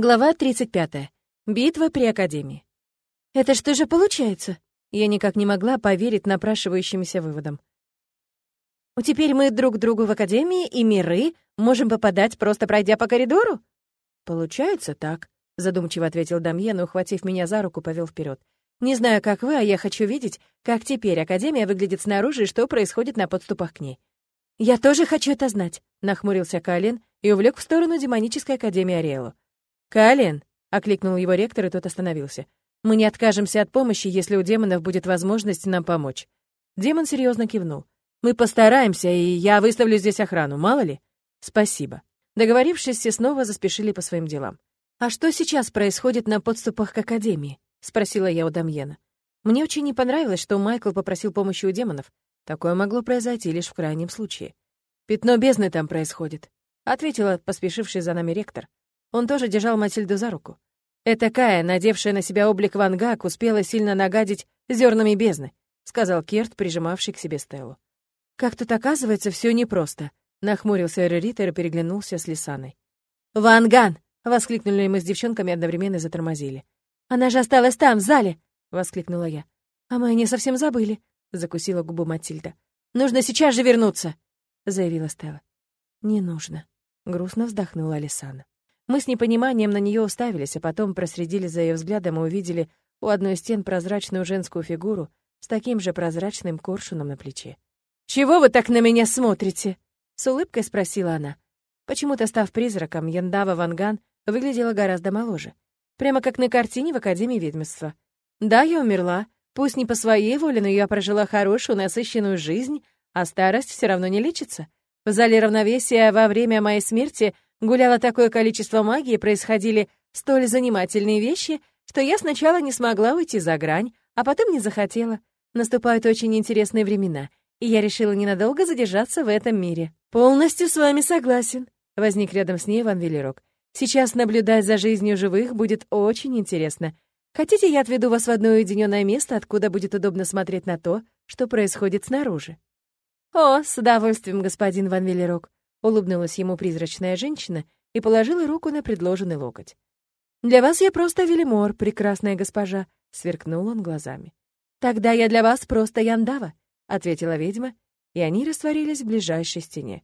Глава 35. Битва при Академии. «Это что же получается?» Я никак не могла поверить напрашивающимся выводам. «Теперь мы друг другу в Академии, и миры можем попадать, просто пройдя по коридору?» «Получается так», — задумчиво ответил Дамьен, ухватив меня за руку, повел вперед. «Не знаю, как вы, а я хочу видеть, как теперь Академия выглядит снаружи и что происходит на подступах к ней». «Я тоже хочу это знать», — нахмурился Калин и увлек в сторону демонической Академии Ариэлу. «Калин!» — окликнул его ректор, и тот остановился. «Мы не откажемся от помощи, если у демонов будет возможность нам помочь». Демон серьезно кивнул. «Мы постараемся, и я выставлю здесь охрану, мало ли?» «Спасибо». Договорившись, все снова заспешили по своим делам. «А что сейчас происходит на подступах к Академии?» — спросила я у Дамьена. Мне очень не понравилось, что Майкл попросил помощи у демонов. Такое могло произойти лишь в крайнем случае. «Пятно бездны там происходит», — ответила поспешивший за нами ректор. Он тоже держал Матильду за руку. «Эта Кая, надевшая на себя облик Ван Гак, успела сильно нагадить зернами бездны», — сказал Керт, прижимавший к себе Стеллу. «Как тут оказывается, все непросто», — нахмурился Эреритер и переглянулся с Лисаной. «Ванган!» — воскликнули мы с девчонками одновременно затормозили. «Она же осталась там, в зале!» — воскликнула я. «А мы не совсем забыли», — закусила губу Матильда. «Нужно сейчас же вернуться!» — заявила Стелла. «Не нужно», — грустно вздохнула Алисана. Мы с непониманием на нее уставились, а потом проследили за ее взглядом и увидели у одной из стен прозрачную женскую фигуру с таким же прозрачным коршуном на плече. «Чего вы так на меня смотрите?» — с улыбкой спросила она. Почему-то, став призраком, Яндава Ванган выглядела гораздо моложе. Прямо как на картине в Академии ведьмства. Да, я умерла, пусть не по своей воле, но я прожила хорошую, насыщенную жизнь, а старость все равно не лечится. В зале равновесия во время моей смерти — Гуляло такое количество магии, происходили столь занимательные вещи, что я сначала не смогла уйти за грань, а потом не захотела. Наступают очень интересные времена, и я решила ненадолго задержаться в этом мире. «Полностью с вами согласен», — возник рядом с ней Ван Велерок. «Сейчас наблюдать за жизнью живых будет очень интересно. Хотите, я отведу вас в одно уединенное место, откуда будет удобно смотреть на то, что происходит снаружи?» «О, с удовольствием, господин Ван Велерок», Улыбнулась ему призрачная женщина и положила руку на предложенный локоть. «Для вас я просто Велимор, прекрасная госпожа», — сверкнул он глазами. «Тогда я для вас просто Яндава», — ответила ведьма, и они растворились в ближайшей стене.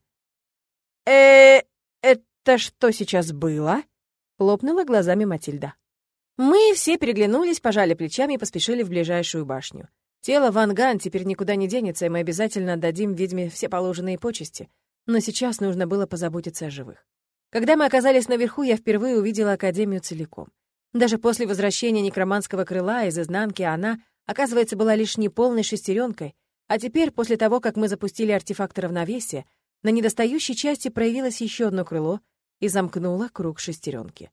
э это что сейчас было?» — хлопнула глазами Матильда. Мы все переглянулись, пожали плечами и поспешили в ближайшую башню. Тело Ван Ган теперь никуда не денется, и мы обязательно отдадим ведьме все положенные почести — но сейчас нужно было позаботиться о живых. Когда мы оказались наверху, я впервые увидела Академию целиком. Даже после возвращения некроманского крыла из изнанки она, оказывается, была лишь неполной шестеренкой, а теперь, после того, как мы запустили артефакт равновесия, на недостающей части проявилось еще одно крыло и замкнуло круг шестеренки.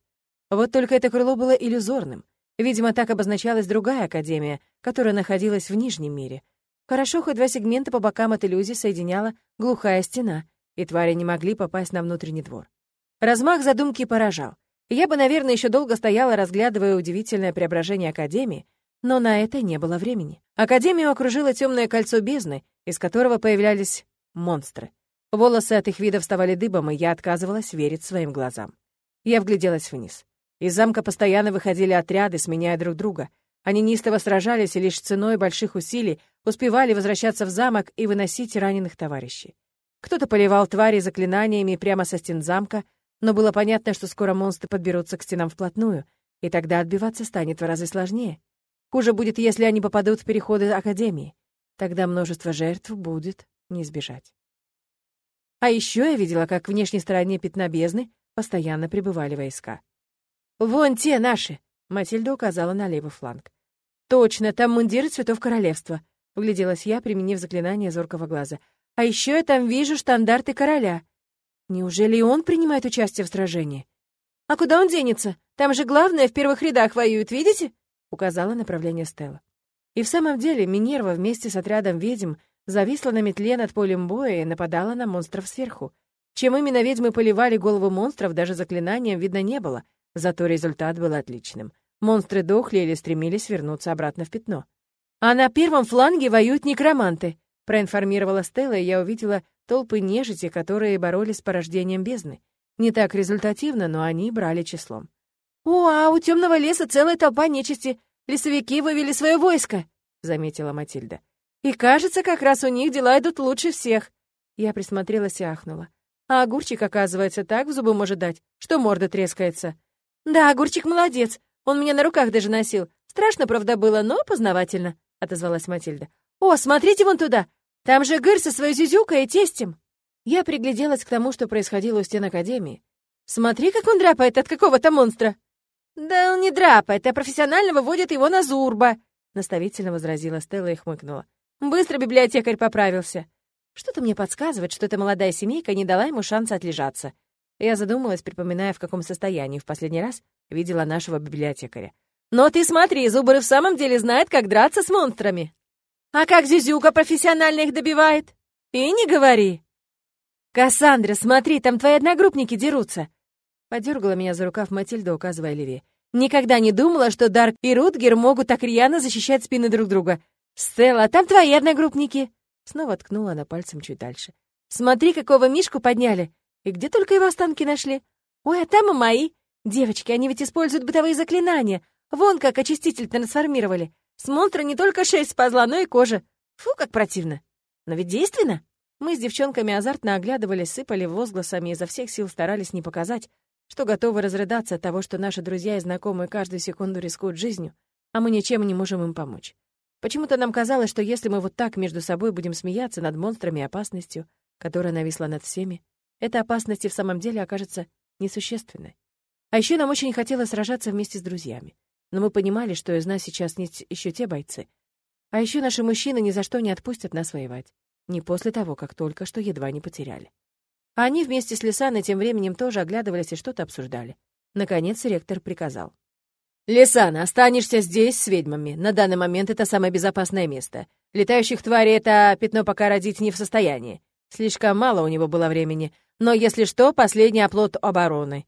Вот только это крыло было иллюзорным. Видимо, так обозначалась другая Академия, которая находилась в Нижнем мире. Хорошо, хоть два сегмента по бокам от иллюзии соединяла глухая стена, и твари не могли попасть на внутренний двор. Размах задумки поражал. Я бы, наверное, еще долго стояла, разглядывая удивительное преображение Академии, но на это не было времени. Академию окружило темное кольцо бездны, из которого появлялись монстры. Волосы от их вида вставали дыбом, и я отказывалась верить своим глазам. Я вгляделась вниз. Из замка постоянно выходили отряды, сменяя друг друга. Они неистово сражались и лишь ценой больших усилий успевали возвращаться в замок и выносить раненых товарищей. Кто-то поливал твари заклинаниями прямо со стен замка, но было понятно, что скоро монстры подберутся к стенам вплотную, и тогда отбиваться станет в разы сложнее. Хуже будет, если они попадут в переходы Академии. Тогда множество жертв будет не избежать. А еще я видела, как в внешней стороне пятна бездны постоянно прибывали войска. «Вон те наши!» — Матильда указала на левый фланг. «Точно, там мундиры цветов королевства», — вгляделась я, применив заклинание зоркого глаза. А еще я там вижу штандарты короля. Неужели и он принимает участие в сражении? А куда он денется? Там же главное в первых рядах воюет, видите? Указала направление Стелла. И в самом деле Минерва вместе с отрядом ведьм зависла на метле над полем боя и нападала на монстров сверху. Чем именно ведьмы поливали голову монстров, даже заклинанием видно не было, зато результат был отличным. Монстры дохли или стремились вернуться обратно в пятно. А на первом фланге воюют некроманты. Проинформировала Стелла, и я увидела толпы нежити, которые боролись с порождением бездны. Не так результативно, но они брали числом. «О, а у темного леса целая толпа нечисти. Лесовики вывели свое войско», — заметила Матильда. «И кажется, как раз у них дела идут лучше всех». Я присмотрелась и ахнула. А огурчик, оказывается, так в зубы может дать, что морда трескается. «Да, огурчик молодец. Он меня на руках даже носил. Страшно, правда, было, но познавательно», — отозвалась Матильда. «О, смотрите вон туда! Там же Гыр со своей зюзюкой и тестем!» Я пригляделась к тому, что происходило у стен Академии. «Смотри, как он драпает от какого-то монстра!» «Да он не драпает, а профессионально выводит его на Зурба», — наставительно возразила Стелла и хмыкнула. «Быстро библиотекарь поправился. Что-то мне подсказывает, что эта молодая семейка не дала ему шанса отлежаться. Я задумалась, припоминая, в каком состоянии в последний раз видела нашего библиотекаря. «Но ты смотри, Зубры в самом деле знает, как драться с монстрами!» «А как Зюзюка профессионально их добивает?» «И не говори!» «Кассандра, смотри, там твои одногруппники дерутся!» Подергала меня за рукав Матильда, указывая Леви. «Никогда не думала, что Дарк и Рутгер могут так рьяно защищать спины друг друга. Стелла, там твои одногруппники!» Снова ткнула она пальцем чуть дальше. «Смотри, какого Мишку подняли! И где только его останки нашли? Ой, а там и мои! Девочки, они ведь используют бытовые заклинания! Вон как очиститель трансформировали! С монстра не только шесть спазла, но и кожа! Фу, как противно! Но ведь действенно!» Мы с девчонками азартно оглядывались, сыпали возгласами и изо всех сил старались не показать, что готовы разрыдаться от того, что наши друзья и знакомые каждую секунду рискуют жизнью, а мы ничем не можем им помочь. Почему-то нам казалось, что если мы вот так между собой будем смеяться над монстрами и опасностью, которая нависла над всеми, эта опасность и в самом деле окажется несущественной. А еще нам очень хотелось сражаться вместе с друзьями. Но мы понимали, что из нас сейчас есть еще те бойцы. А еще наши мужчины ни за что не отпустят нас воевать. Не после того, как только что едва не потеряли. А они вместе с Лисаной тем временем тоже оглядывались и что-то обсуждали. Наконец ректор приказал. «Лисана, останешься здесь с ведьмами. На данный момент это самое безопасное место. Летающих тварей это пятно пока родить не в состоянии. Слишком мало у него было времени. Но, если что, последний оплот обороны.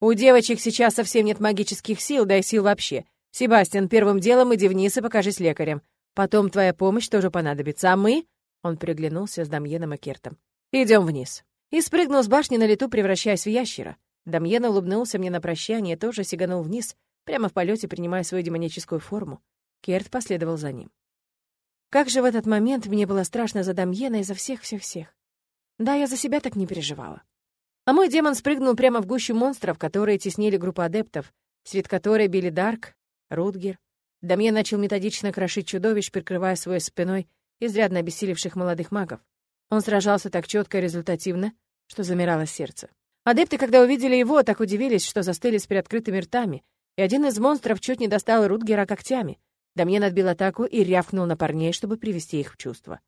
У девочек сейчас совсем нет магических сил, да и сил вообще. Себастьян, первым делом иди вниз и покажись лекарем. Потом твоя помощь тоже понадобится, а мы...» Он приглянулся с Дамьеном и Кертом. «Идем вниз» и спрыгнул с башни на лету, превращаясь в ящера. Дамьен улыбнулся мне на прощание и тоже сиганул вниз, прямо в полете принимая свою демоническую форму. Керт последовал за ним. Как же в этот момент мне было страшно за Дамьена и за всех-всех-всех. Да, я за себя так не переживала. А мой демон спрыгнул прямо в гущу монстров, которые теснили группу адептов, среди которой били Дарк, Рутгер. Дамьен начал методично крошить чудовищ, прикрывая своей спиной изрядно обессилевших молодых магов. Он сражался так четко и результативно, что замирало сердце. Адепты, когда увидели его, так удивились, что застыли с приоткрытыми ртами, и один из монстров чуть не достал Рутгера когтями. Дамьен отбил атаку и рявкнул на парней, чтобы привести их в чувство.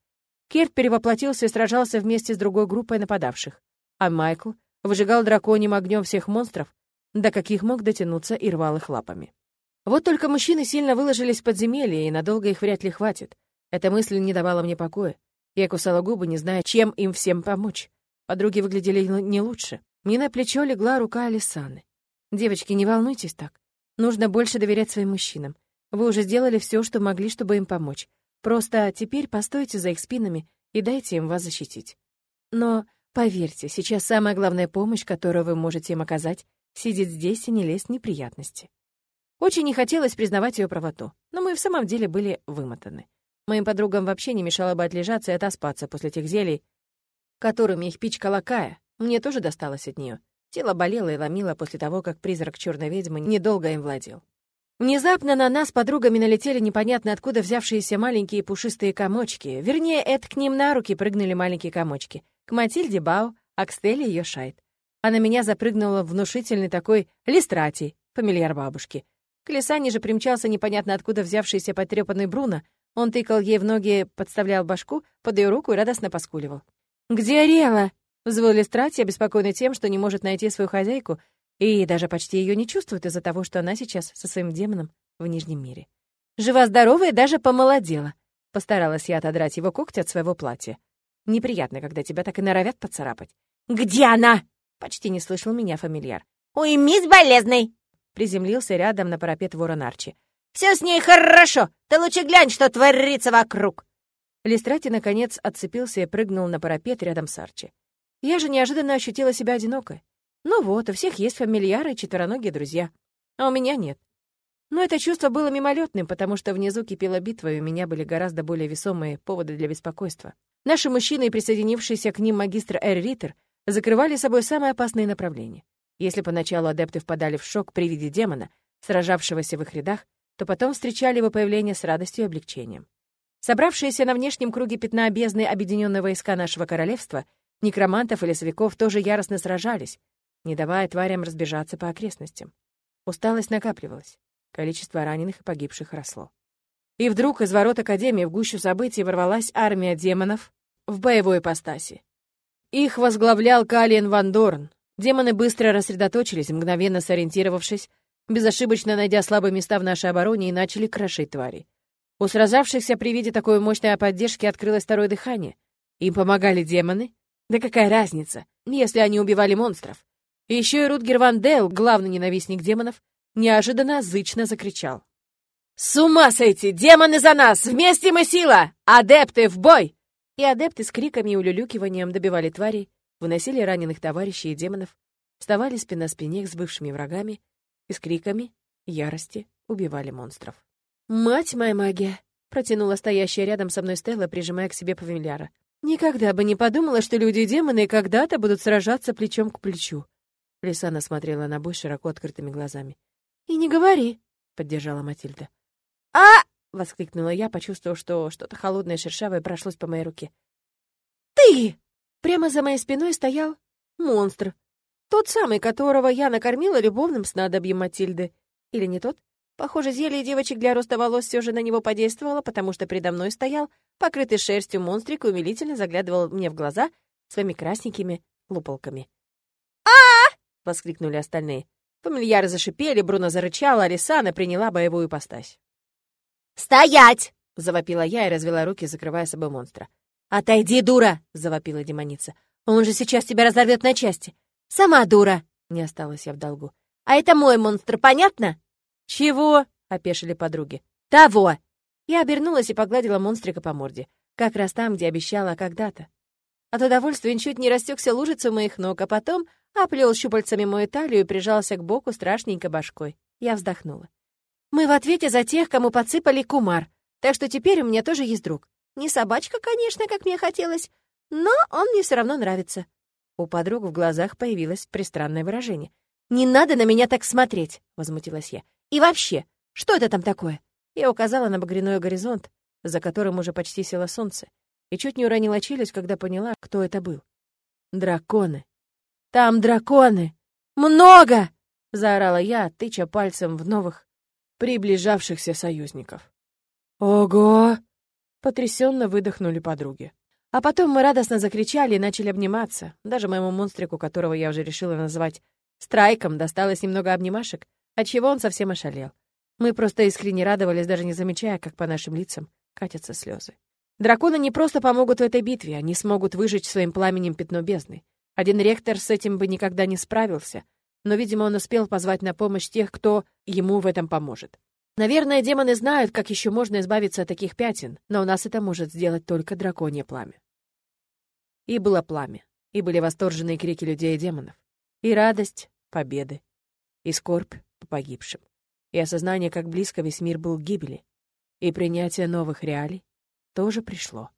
Керт перевоплотился и сражался вместе с другой группой нападавших, а Майкл выжигал драконьим огнем всех монстров, до каких мог дотянуться и рвал их лапами. Вот только мужчины сильно выложились в подземелье, и надолго их вряд ли хватит. Эта мысль не давала мне покоя. Я кусала губы, не зная, чем им всем помочь. Подруги выглядели не лучше. Мне на плечо легла рука Алисаны. «Девочки, не волнуйтесь так. Нужно больше доверять своим мужчинам. Вы уже сделали все, что могли, чтобы им помочь. Просто теперь постойте за их спинами и дайте им вас защитить. Но поверьте, сейчас самая главная помощь, которую вы можете им оказать, сидит здесь и не лезть в неприятности». Очень не хотелось признавать ее правоту, но мы в самом деле были вымотаны. Моим подругам вообще не мешало бы отлежаться и отоспаться после тех зелий, которыми их пичкала Кая. Мне тоже досталось от нее. Тело болело и ломило после того, как призрак черной ведьмы недолго им владел. Внезапно на нас подругами налетели непонятно откуда взявшиеся маленькие пушистые комочки. Вернее, это к ним на руки прыгнули маленькие комочки. К Матильде Бау, а к Стелле ее шайт. А на меня запрыгнула внушительный такой листратий, фамильяр бабушки. К Лисане же примчался непонятно откуда взявшийся потрепанный Бруно, он тыкал ей в ноги, подставлял башку под ее руку и радостно поскуливал. «Где Рела?» — взвыл Листрати, обеспокоенный тем, что не может найти свою хозяйку, и даже почти ее не чувствует из-за того, что она сейчас со своим демоном в Нижнем мире. Жива-здоровая даже помолодела. Постаралась я отодрать его когти от своего платья. Неприятно, когда тебя так и норовят поцарапать. «Где она?» — почти не слышал меня фамильяр. «Уймись, болезный!» Приземлился рядом на парапет ворон Арчи. Все с ней хорошо. Ты лучше глянь, что творится вокруг. Листрати, наконец, отцепился и прыгнул на парапет рядом с Арчи. Я же неожиданно ощутила себя одинокой. Ну вот, у всех есть фамильяры и четвероногие друзья. а у меня нет. Но это чувство было мимолетным, потому что внизу кипела битва, и у меня были гораздо более весомые поводы для беспокойства. Наши мужчины и присоединившийся к ним магистр Эр Риттер закрывали собой самые опасные направления. Если поначалу адепты впадали в шок при виде демона, сражавшегося в их рядах, то потом встречали его появление с радостью и облегчением. Собравшиеся на внешнем круге пятна бездны объединенные войска нашего королевства, некромантов и лесовиков тоже яростно сражались, не давая тварям разбежаться по окрестностям. Усталость накапливалась, количество раненых и погибших росло. И вдруг из ворот Академии в гущу событий ворвалась армия демонов в боевой ипостаси. Их возглавлял Калиен Ван Дорн. Демоны быстро рассредоточились, мгновенно сориентировавшись, безошибочно найдя слабые места в нашей обороне и начали крошить тварей. У сражавшихся при виде такой мощной поддержки открылось второе дыхание. Им помогали демоны? Да какая разница, если они убивали монстров? Еще и Рутгер Ван Дел, главный ненавистник демонов, неожиданно зычно закричал. «С ума сойти! Демоны за нас! Вместе мы сила! Адепты в бой!» И адепты с криками и улюлюкиванием добивали тварей, выносили раненых товарищей и демонов, вставали спина спине с бывшими врагами и с криками ярости убивали монстров. «Мать моя магия!» — протянула стоящая рядом со мной Стелла, прижимая к себе фамильяра. «Никогда бы не подумала, что люди и демоны когда-то будут сражаться плечом к плечу». Лисана смотрела на бой широко открытыми глазами. «И не говори!» — поддержала Матильда. «А!» — воскликнула я, почувствовав, что что-то холодное шершавое прошлось по моей руке. «Ты!» Прямо за моей спиной стоял монстр. Тот самый, которого я накормила любовным снадобьем Матильды. Или не тот? Похоже, зелье девочек для роста волос все же на него подействовало, потому что передо мной стоял, покрытый шерстью монстрик, и умилительно заглядывал мне в глаза своими красненькими луполками. а воскликнули остальные. Фамильяры зашипели, Бруно зарычала, а Лисана приняла боевую постась. «Стоять!» — завопила я и развела руки, закрывая собой монстра. «Отойди, дура!» — завопила демоница. «Он же сейчас тебя разорвет на части!» «Сама дура!» — не осталась я в долгу. «А это мой монстр, понятно?» «Чего?» — опешили подруги. «Того!» Я обернулась и погладила монстрика по морде. Как раз там, где обещала когда-то. От удовольствия чуть не растекся лужицей моих ног, а потом оплел щупальцами мою талию и прижался к боку страшненько башкой. Я вздохнула. Мы в ответе за тех, кому подсыпали кумар, так что теперь у меня тоже есть друг. Не собачка, конечно, как мне хотелось, но он мне все равно нравится». У подруг в глазах появилось пристранное выражение. «Не надо на меня так смотреть!» — возмутилась я. «И вообще, что это там такое?» Я указала на багряной горизонт, за которым уже почти село солнце, и чуть не уронила челюсть, когда поняла, кто это был. «Драконы! Там драконы! Много!» — заорала я, тыча пальцем в новых приближавшихся союзников. «Ого!» — потрясенно выдохнули подруги. А потом мы радостно закричали и начали обниматься. Даже моему монстрику, которого я уже решила назвать Страйком, досталось немного обнимашек, отчего он совсем ошалел. Мы просто искренне радовались, даже не замечая, как по нашим лицам катятся слезы. Драконы не просто помогут в этой битве, они смогут выжечь своим пламенем пятно бездны. Один ректор с этим бы никогда не справился, но, видимо, он успел позвать на помощь тех, кто ему в этом поможет. Наверное, демоны знают, как еще можно избавиться от таких пятен, но у нас это может сделать только драконье пламя. И было пламя, и были восторженные крики людей и демонов, и радость победы, и скорбь по погибшим, и осознание, как близко весь мир был к гибели, и принятие новых реалий тоже пришло.